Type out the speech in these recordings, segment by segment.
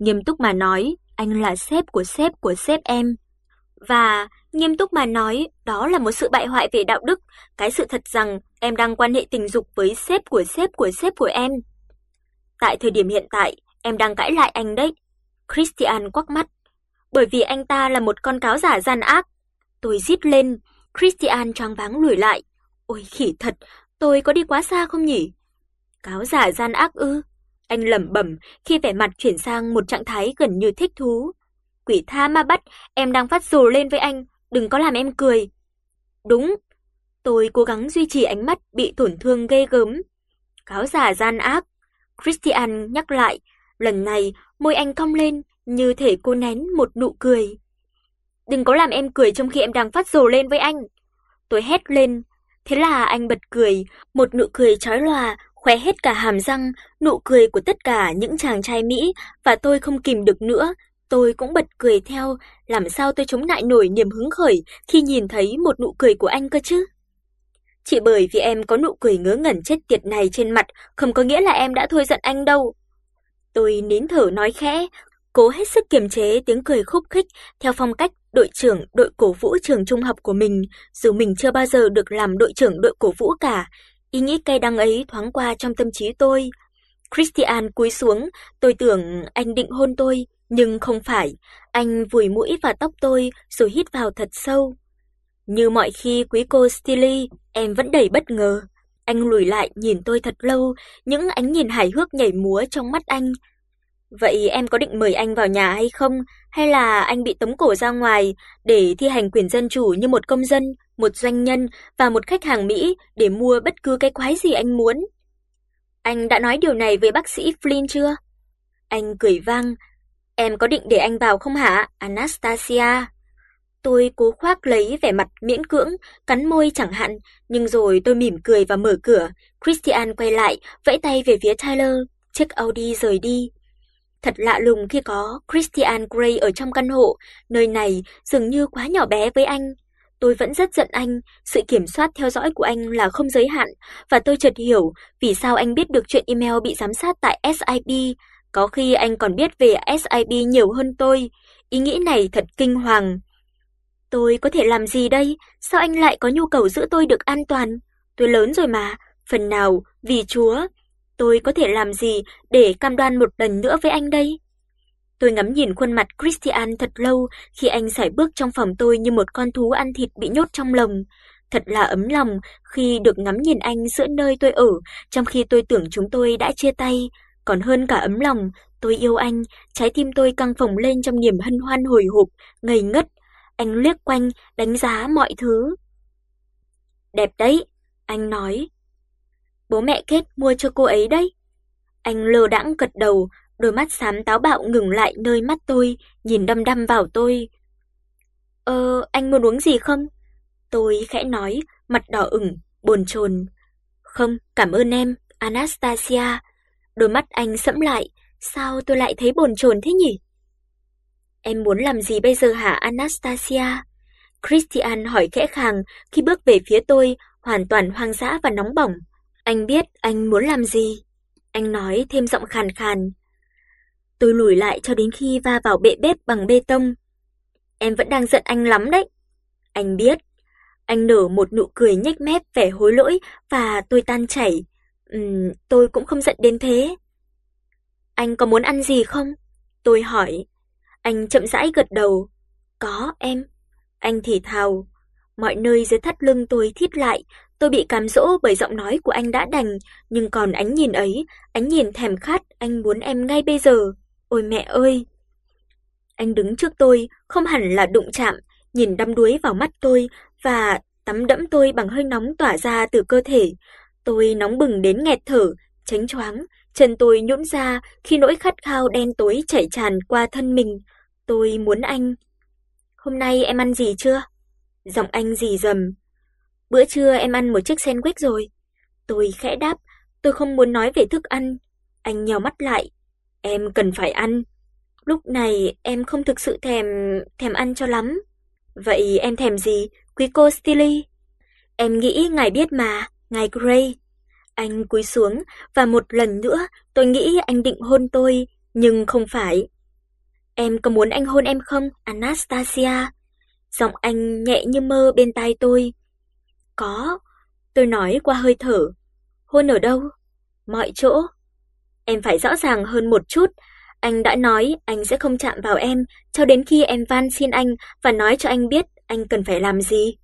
Nghiêm túc mà nói, anh là sếp của sếp của sếp em. Và nghiêm túc mà nói, đó là một sự bại hoại về đạo đức, cái sự thật rằng em đang quan hệ tình dục với sếp của sếp của sếp của em. Tại thời điểm hiện tại, em đang cãi lại anh đấy. Christian quắc mắt, bởi vì anh ta là một con cáo giả gian ác. Tôi rít lên, Christian choáng váng lùi lại. Ôi khỉ thật, tôi có đi quá xa không nhỉ? Cáo giả gian ác ư? Anh lẩm bẩm khi vẻ mặt chuyển sang một trạng thái gần như thích thú. Quỷ tha ma bắt, em đang phát rồ lên với anh, đừng có làm em cười. Đúng. Tôi cố gắng duy trì ánh mắt bị tổn thương ghê gớm. Cáo giả gian ác. Christian nhắc lại, lần này môi anh cong lên như thể cô nén một nụ cười. Đừng có làm em cười trong khi em đang phát rồ lên với anh. Tôi hét lên, thế là anh bật cười, một nụ cười chói lòa khoe hết cả hàm răng, nụ cười của tất cả những chàng trai Mỹ và tôi không kìm được nữa, tôi cũng bật cười theo, làm sao tôi chống lại nổi niềm hứng khởi khi nhìn thấy một nụ cười của anh cơ chứ? Chỉ bởi vì em có nụ cười ngớ ngẩn chết tiệt này trên mặt không có nghĩa là em đã thôi giận anh đâu. Tôi nín thở nói khẽ, cố hết sức kiềm chế tiếng cười khúc khích theo phong cách đội trưởng đội cổ vũ trường trung học của mình, dù mình chưa bao giờ được làm đội trưởng đội cổ vũ cả, Ý nghĩ cay đắng ấy thoáng qua trong tâm trí tôi. Christian cúi xuống, tôi tưởng anh định hôn tôi, nhưng không phải. Anh vùi mũi vào tóc tôi rồi hít vào thật sâu. Như mọi khi quý cô Stilly, em vẫn đầy bất ngờ. Anh lùi lại nhìn tôi thật lâu, những ánh nhìn hài hước nhảy múa trong mắt anh. Vậy em có định mời anh vào nhà hay không, hay là anh bị tống cổ ra ngoài để thi hành quyền dân chủ như một công dân, một doanh nhân và một khách hàng Mỹ để mua bất cứ cái quái gì anh muốn? Anh đã nói điều này với bác sĩ Flynn chưa? Anh cười vang. Em có định để anh vào không hả, Anastasia? Tôi cố khoác lấy vẻ mặt miễn cưỡng, cắn môi chẳng hạn, nhưng rồi tôi mỉm cười và mở cửa. Christian quay lại, vẫy tay về phía Tyler, chiếc Audi rời đi. Thật lạ lùng khi có Christian Grey ở trong căn hộ, nơi này dường như quá nhỏ bé với anh. Tôi vẫn rất giận anh, sự kiểm soát theo dõi của anh là không giới hạn và tôi chợt hiểu vì sao anh biết được chuyện email bị giám sát tại SIP, có khi anh còn biết về SIP nhiều hơn tôi. Ý nghĩ này thật kinh hoàng. Tôi có thể làm gì đây? Sao anh lại có nhu cầu giữ tôi được an toàn? Tôi lớn rồi mà, phần nào vì Chúa, tôi có thể làm gì để cam đoan một lần nữa với anh đây? Tôi ngắm nhìn khuôn mặt Christian thật lâu khi anh sải bước trong phòng tôi như một con thú ăn thịt bị nhốt trong lồng. Thật là ấm lòng khi được ngắm nhìn anh giữa nơi tôi ở, trong khi tôi tưởng chúng tôi đã chia tay. Còn hơn cả ấm lòng, tôi yêu anh, trái tim tôi căng phồng lên trong niềm hân hoan hồi hộp, ngây ngất. Anh liếc quanh, đánh giá mọi thứ. Đẹp đấy, anh nói. Bố mẹ kết mua cho cô ấy đấy. Anh lơ đãng gật đầu, đôi mắt xám táo bạo ngừng lại nơi mắt tôi, nhìn đăm đăm vào tôi. "Ờ, anh muốn uống gì không?" Tôi khẽ nói, mặt đỏ ửng, bồn chồn. "Không, cảm ơn em, Anastasia." Đôi mắt anh sẫm lại, sao tôi lại thấy bồn chồn thế nhỉ? "Em muốn làm gì bây giờ hả Anastasia?" Christian hỏi khẽ khàng khi bước về phía tôi, hoàn toàn hoang dã và nóng bỏng. Anh biết anh muốn làm gì. Anh nói thêm giọng khàn khàn. Tôi lùi lại cho đến khi va vào bệ bếp bằng bê tông. Em vẫn đang giận anh lắm đấy. Anh biết. Anh nở một nụ cười nhếch mép vẻ hối lỗi và tôi tan chảy. Ừm, tôi cũng không giận đến thế. Anh có muốn ăn gì không? Tôi hỏi. Anh chậm rãi gật đầu. Có em. Anh thì thào. Mọi nơi dưới thắt lưng tôi thít lại, tôi bị cám dỗ bởi giọng nói của anh đã đành, nhưng còn ánh nhìn ấy, ánh nhìn thèm khát, anh muốn em ngay bây giờ. Ôi mẹ ơi! Anh đứng trước tôi, không hẳn là đụng chạm, nhìn đăm đuối vào mắt tôi và tắm đẫm tôi bằng hơi nóng tỏa ra từ cơ thể. Tôi nóng bừng đến nghẹt thở, tránh choáng, chân tôi nhũn ra khi nỗi khát khao đen tối chảy tràn qua thân mình. Tôi muốn anh. Hôm nay em ăn gì chưa? Giọng anh rì rầm. Bữa trưa em ăn một chiếc sandwich rồi. Tôi khẽ đáp, tôi không muốn nói về thức ăn. Anh nhíu mắt lại, Em cần phải ăn. Lúc này em không thực sự thèm thèm ăn cho lắm. Vậy em thèm gì, quý cô Stilly? Em nghĩ ngài biết mà, ngài Gray. Anh cúi xuống và một lần nữa tôi nghĩ anh định hôn tôi, nhưng không phải. Em có muốn anh hôn em không, Anastasia? Giọng anh nhẹ như mơ bên tai tôi. Có, tôi nói qua hơi thở. Hôn ở đâu? Mọi chỗ. Em phải rõ ràng hơn một chút, anh đã nói anh sẽ không chạm vào em cho đến khi em van xin anh và nói cho anh biết anh cần phải làm gì.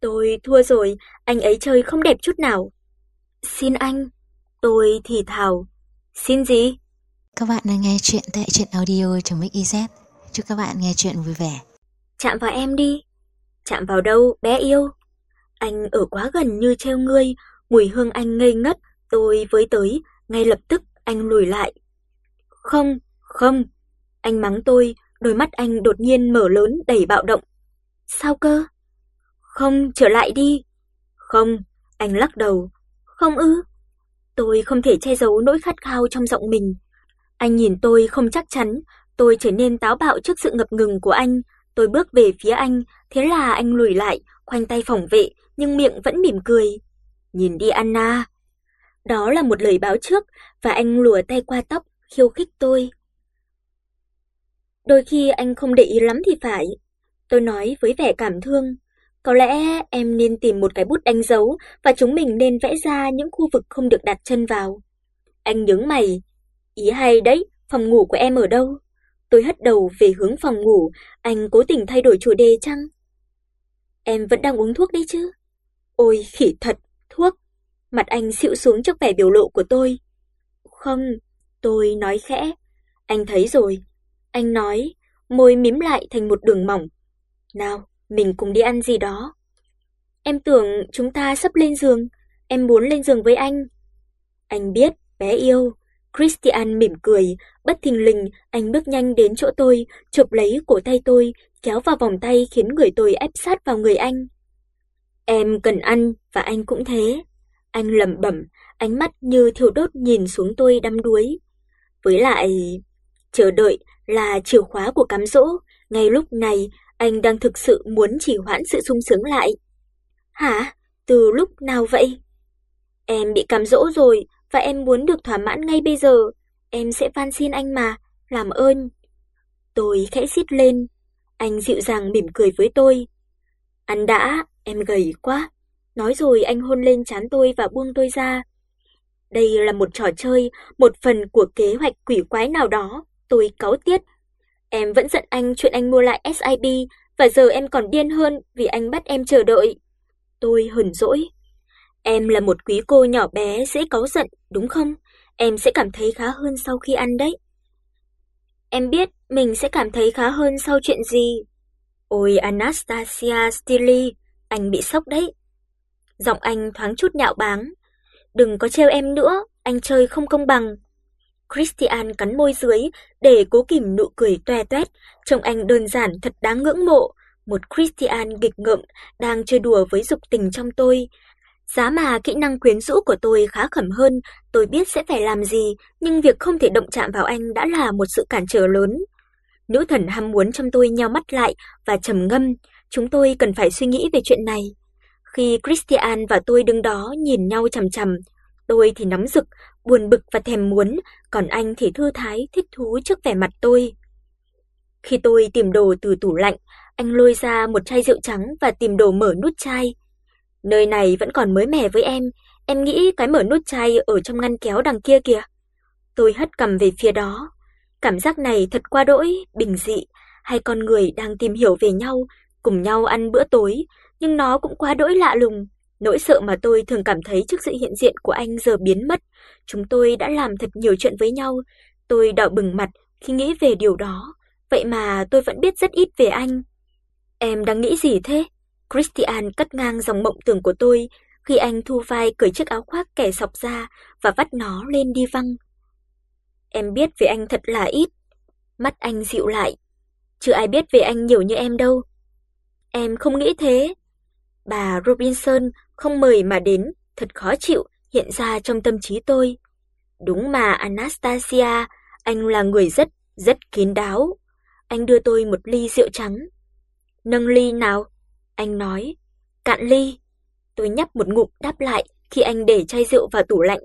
Tôi thua rồi, anh ấy chơi không đẹp chút nào. Xin anh, tôi thì thào. Xin gì? Các bạn đang nghe chuyện tại truyện audio.mix.iz. Chúc các bạn nghe chuyện vui vẻ. Chạm vào em đi. Chạm vào đâu, bé yêu? Anh ở quá gần như treo ngươi, mùi hương anh ngây ngất, tôi với tới, ngay lập tức anh lùi lại. Không, không. Anh mắng tôi, đôi mắt anh đột nhiên mở lớn đầy bạo động. Sao cơ? Không, trở lại đi. Không, anh lắc đầu. Không ư? Tôi không thể che giấu nỗi khát khao trong giọng mình. Anh nhìn tôi không chắc chắn, tôi trở nên táo bạo trước sự ngập ngừng của anh. Tôi bước về phía anh, thế là anh lùi lại, khoanh tay phòng vệ, nhưng miệng vẫn mỉm cười. Nhìn đi Anna. Đó là một lời báo trước, và anh lùa tay qua tóc, khiêu khích tôi. Đôi khi anh không để ý lắm thì phải. Tôi nói với vẻ cảm thương. Có lẽ em nên tìm một cái bút đánh dấu và chúng mình nên vẽ ra những khu vực không được đặt chân vào. Anh nhướng mày. Ý hay đấy, phòng ngủ của em ở đâu? Tôi hất đầu về hướng phòng ngủ, anh cố tình thay đổi chủ đề chăng? Em vẫn đang uống thuốc đấy chứ? Ôi khỉ thật. Mặt anh xịu xuống trước vẻ biểu lộ của tôi. Không, tôi nói khẽ. Anh thấy rồi, anh nói, môi mím lại thành một đường mỏng. Nào, mình cùng đi ăn gì đó. Em tưởng chúng ta sắp lên giường, em muốn lên giường với anh. Anh biết, bé yêu. Christian mỉm cười, bất thình lình anh bước nhanh đến chỗ tôi, chụp lấy cổ tay tôi, kéo vào vòng tay khiến người tôi ép sát vào người anh. Em cần ăn và anh cũng thế. Anh lẩm bẩm, ánh mắt như thiêu đốt nhìn xuống tôi đăm đuối. Với lại, chờ đợi là chìa khóa của cám dỗ, ngay lúc này anh đang thực sự muốn chỉ hoãn sự sung sướng lại. Hả? Từ lúc nào vậy? Em bị cám dỗ rồi và em muốn được thỏa mãn ngay bây giờ. Em sẽ van xin anh mà, làm ơn. Tôi khẽ xít lên. Anh dịu dàng mỉm cười với tôi. Ăn đã, em gầy quá. Nói rồi anh hôn lên trán tôi và buông tôi ra. Đây là một trò chơi, một phần của kế hoạch quỷ quái nào đó. Tôi cáu tiết. Em vẫn giận anh chuyện anh mua lại SIB và giờ em còn điên hơn vì anh bắt em chờ đợi. Tôi hờn dỗi. Em là một quý cô nhỏ bé dễ cáu giận, đúng không? Em sẽ cảm thấy khá hơn sau khi ăn đấy. Em biết mình sẽ cảm thấy khá hơn sau chuyện gì. Ôi Anastasia Stili, anh bị sốc đấy. Giọng anh thoáng chút nhạo báng. Đừng có trêu em nữa, anh chơi không công bằng. Christian cắn môi dưới để cố kìm nụ cười toe toét, trông anh đơn giản thật đáng ngưỡng mộ, một Christian nghịch ngợm đang chơi đùa với dục tình trong tôi. Giá mà kỹ năng quyến rũ của tôi khá khẩm hơn, tôi biết sẽ phải làm gì, nhưng việc không thể động chạm vào anh đã là một sự cản trở lớn. Nữ thần ham muốn trong tôi nheo mắt lại và trầm ngâm, chúng tôi cần phải suy nghĩ về chuyện này. Khi Christian và tôi đứng đó nhìn nhau chằm chằm, tôi thì nóng rực, buồn bực và thèm muốn, còn anh thì thư thái, thích thú trước vẻ mặt tôi. Khi tôi tìm đồ từ tủ lạnh, anh lôi ra một chai rượu trắng và tìm đồ mở nút chai. Nơi này vẫn còn mới mẻ với em, em nghĩ cái mở nút chai ở trong ngăn kéo đằng kia kìa. Tôi hất cầm về phía đó. Cảm giác này thật qua đỗi, bình dị, hai con người đang tìm hiểu về nhau, cùng nhau ăn bữa tối, nhưng nó cũng quá đỗi lạ lùng. Nỗi sợ mà tôi thường cảm thấy trước sự hiện diện của anh giờ biến mất. Chúng tôi đã làm thật nhiều chuyện với nhau. Tôi đỏ bừng mặt khi nghĩ về điều đó. Vậy mà tôi vẫn biết rất ít về anh. Em đang nghĩ gì thế? Christian cắt ngang dòng mộng tưởng của tôi khi anh thu vai cởi chiếc áo khoác kẻ sọc ra và vắt nó lên đi văng. Em biết về anh thật là ít. Mắt anh dịu lại. Chưa ai biết về anh nhiều như em đâu. Em không nghĩ thế. Bà Robinson không mời mà đến, thật khó chịu hiện ra trong tâm trí tôi. Đúng mà Anastasia, anh là người rất, rất kín đáo. Anh đưa tôi một ly rượu trắng. Nâng ly nào, anh nói. Cạn ly. Tôi nhấp một ngụm đáp lại khi anh để chai rượu vào tủ lạnh.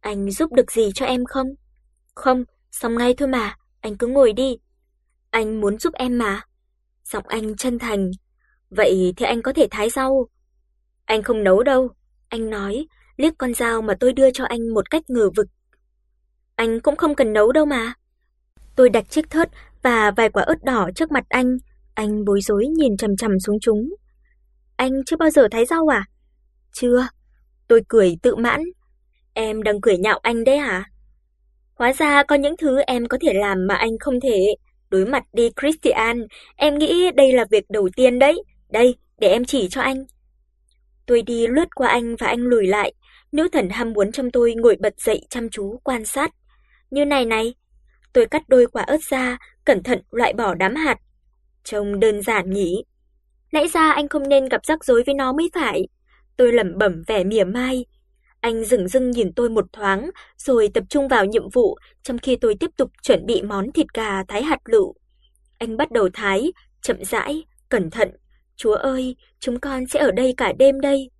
Anh giúp được gì cho em không? Không, xong ngay thôi mà, anh cứ ngồi đi. Anh muốn giúp em mà. Giọng anh chân thành. Vậy thì anh có thể thái rau. Anh không nấu đâu, anh nói, liếc con dao mà tôi đưa cho anh một cách ngờ vực. Anh cũng không cần nấu đâu mà. Tôi đặt chiếc thớt và vài quả ớt đỏ trước mặt anh, anh bối rối nhìn chằm chằm xuống chúng. Anh chưa bao giờ thái rau à? Chưa. Tôi cười tự mãn. Em đang cười nhạo anh đấy hả? Hóa ra có những thứ em có thể làm mà anh không thể. Đối mặt đi Christian, em nghĩ đây là việc đầu tiên đấy. Đây, để em chỉ cho anh. Tôi đi lướt qua anh và anh lùi lại, nữ thần ham muốn trong tôi ngồi bật dậy chăm chú quan sát. Như này này, tôi cắt đôi quả ớt ra, cẩn thận loại bỏ đám hạt. Trông đơn giản nhỉ? Lẽ ra anh không nên gặp rắc rối với nó mới phải. Tôi lẩm bẩm vẻ mỉa mai. Anh dừng dưng nhìn tôi một thoáng, rồi tập trung vào nhiệm vụ, trong khi tôi tiếp tục chuẩn bị món thịt gà thái hạt lựu. Anh bắt đầu thái, chậm rãi, cẩn thận. Chúa ơi, chúng con sẽ ở đây cả đêm đây.